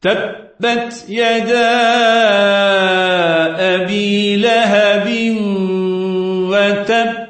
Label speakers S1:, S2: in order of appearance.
S1: تبت يدا أبي لهب وتب